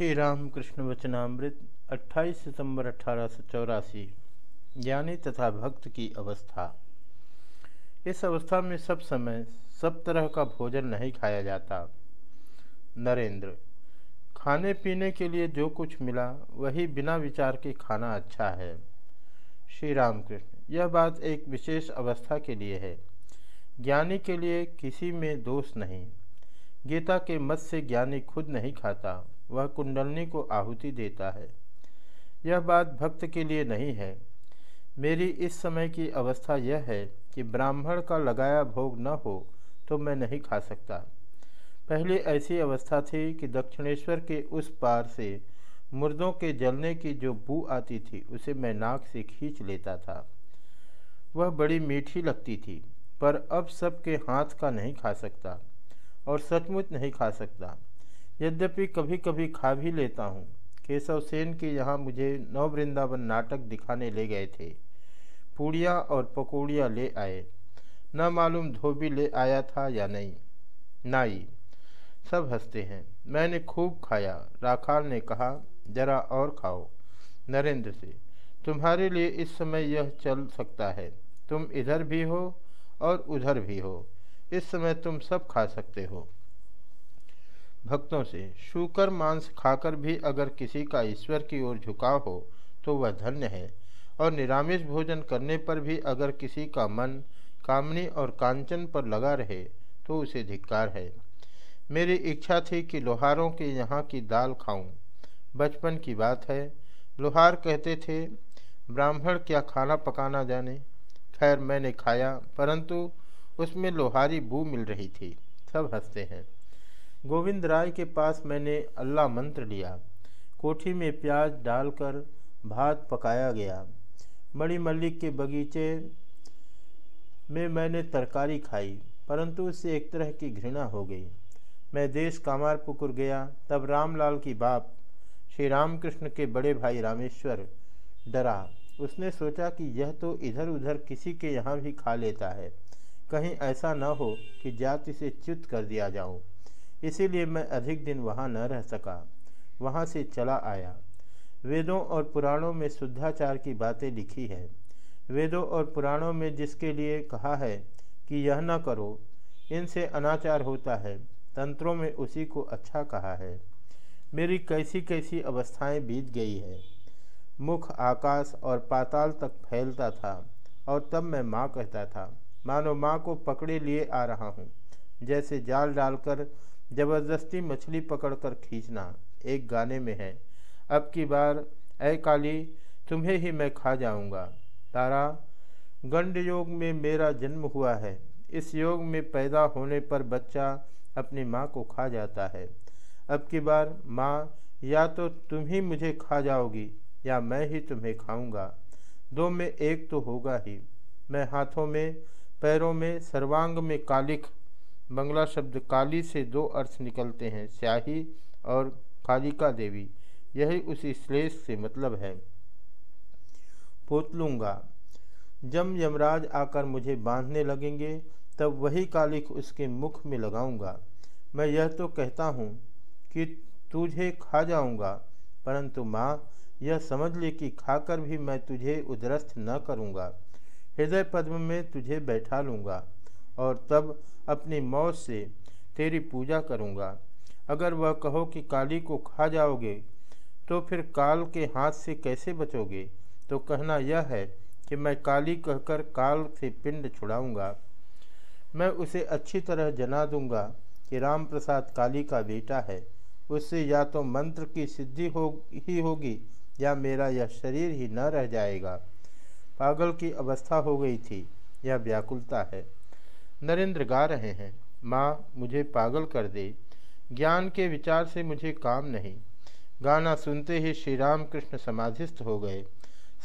श्री राम रामकृष्ण वचनामृत 28 सितंबर अठारह सौ चौरासी, ज्ञानी तथा भक्त की अवस्था। इस अवस्था में सब समय सब तरह का भोजन नहीं खाया जाता। नरेंद्र, खाने पीने के लिए जो कुछ मिला, वही बिना विचार के खाना अच्छा है। श्री रामकृष्ण, यह बात एक विशेष अवस्था के लिए है। ज्ञानी के लिए किसी में दोष नहीं। गीता के मत से ज्ञानी खुद नहीं खाता। वह कुंडलनी को आहुति देता है। यह बात भक्त के लिए नहीं है। मेरी इस समय की अवस्था यह है कि ब्राह्मण का लगाया भोग न हो तो मैं नहीं खा सकता। पहले ऐसी अवस्था थी कि दक्षिणेश्वर के उस पार से मुर्दों के जलने की जो बू आती थी, उसे मैं नाक से खींच लेता था। वह बड़ी मीठी लगती थी, पर अब सबके हाथ का नहीं खा सकता और सचमुच नहीं खा सकता। यद्यपि कभी कभी खा भी लेता हूँ। केशव सेन के यहाँ मुझे नव वृंदावन नाटक दिखाने ले गए थे। पूड़ियाँ और पकौड़ियाँ ले आए। न मालूम धोबी ले आया था या नहीं। नाई, सब हँसते हैं। मैंने खूब खाया। राखाल ने कहा, जरा और खाओ। नरेंद्र से, तुम्हारे लिए इस समय यह चल सकता है। तुम इधर भी हो और उधर भी हो। इस समय तुम सब खा सकते हो। भक्तों से, शूकर मांस खाकर भी अगर किसी का ईश्वर की ओर झुकाव हो तो वह धन्य है। और निरामिष भोजन करने पर भी अगर किसी का मन कामनी और कांचन पर लगा रहे तो उसे धिक्कार है। मेरी इच्छा थी कि लोहारों के यहाँ की दाल खाऊं। बचपन की बात है। लोहार कहते थे, ब्राह्मण क्या खाना पकाना जाने? खैर, मैंने खाया, परंतु उसमें लोहारी बू मिल रही थी। सब हँसते हैं। गोविंद राय के पास मैंने अल्लाह मंत्र लिया। कोठी में प्याज डालकर भात पकाया गया। मणि मल्लिक के बगीचे में मैंने तरकारी खाई, परंतु उससे एक तरह की घृणा हो गई। मैं देश कामार पुकुर गया, तब रामलाल की बाप, श्री रामकृष्ण के बड़े भाई रामेश्वर, डरा। उसने सोचा कि यह तो इधर उधर किसी के यहाँ भी खा लेता है। कहीं ऐसा न हो कि जाति से च्युत कर दिया जाऊँ। इसीलिए मैं अधिक दिन वहाँ न रह सका। वहाँ से चला आया। वेदों और पुराणों में शुद्धाचार की बातें लिखी है। वेदों और पुराणों में जिसके लिए कहा है कि यह न करो, इनसे अनाचार होता है। तंत्रों में उसी को अच्छा कहा है। मेरी कैसी कैसी अवस्थाएँ बीत गई है। मुख आकाश और पाताल तक फैलता था और तब मैं माँ कहता था, मानो माँ को पकड़े लिए आ रहा हूँ। जैसे जाल डालकर ज़बरदस्ती मछली पकड़कर खींचना एक गाने में है। अब की बार, ऐ काली, तुम्हें ही मैं खा जाऊँगा। तारा, गंड योग में मेरा जन्म हुआ है। इस योग में पैदा होने पर बच्चा अपनी माँ को खा जाता है। अब की बार, माँ, या तो तुम ही मुझे खा जाओगी, या मैं ही तुम्हें खाऊँगा। दो में एक तो होगा ही। मैं हाथों में, पैरों में, सर्वांग में कालिख बंगला शब्द काली से दो अर्थ निकलते हैं, स्याही और कालिका देवी। यही उसी श्लेष से मतलब है। पोतलूँगा, जब यमराज आकर मुझे बांधने लगेंगे, तब वही कालिक उसके मुख में लगाऊँगा। मैं यह तो कहता हूँ कि तुझे खा जाऊँगा, परंतु माँ, यह समझ ले कि खाकर भी मैं तुझे उदरस्थ न करूँगा। हृदय पद्म में तुझे बैठा लूँगा। और तब अपनी मौत से तेरी पूजा करूँगा। अगर वह कहो कि काली को खा जाओगे तो फिर काल के हाथ से कैसे बचोगे? तो कहना यह है कि मैं काली कहकर काल से पिंड छुड़ाऊँगा। मैं उसे अच्छी तरह जना दूँगा कि राम प्रसाद काली का बेटा है। उससे या तो मंत्र की सिद्धि हो, ही होगी या मेरा यह शरीर ही न रह जाएगा। पागल की अवस्था हो गई थी, यह व्याकुलता है। नरेंद्र गा रहे हैं। माँ, मुझे पागल कर दे। ज्ञान के विचार से मुझे काम नहीं। गाना सुनते ही श्री राम कृष्ण समाधिस्थ हो गए।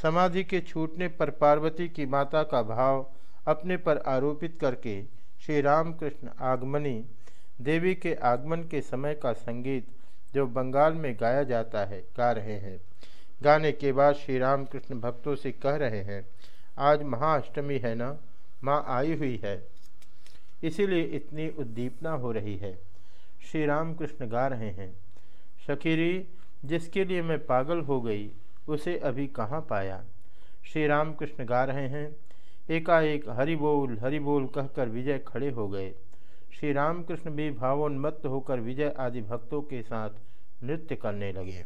समाधि के छूटने पर पार्वती की माता का भाव अपने पर आरोपित करके श्री राम कृष्ण आगमनी, देवी के आगमन के समय का संगीत जो बंगाल में गाया जाता है, गा रहे हैं। गाने के बाद श्री राम कृष्ण भक्तों से कह रहे हैं, आज महाअष्टमी है ना? माँ आई हुई है। इसीलिए इतनी उद्दीपना हो रही है। श्री राम कृष्ण गा रहे हैं। शकीरी, जिसके लिए मैं पागल हो गई, उसे अभी कहाँ पाया? श्री रामकृष्ण गा रहे हैं। एकाएक हरि बोल हरि बोल कहकर विजय खड़े हो गए। श्री रामकृष्ण भी भावोन्मत्त होकर विजय आदि भक्तों के साथ नृत्य करने लगे।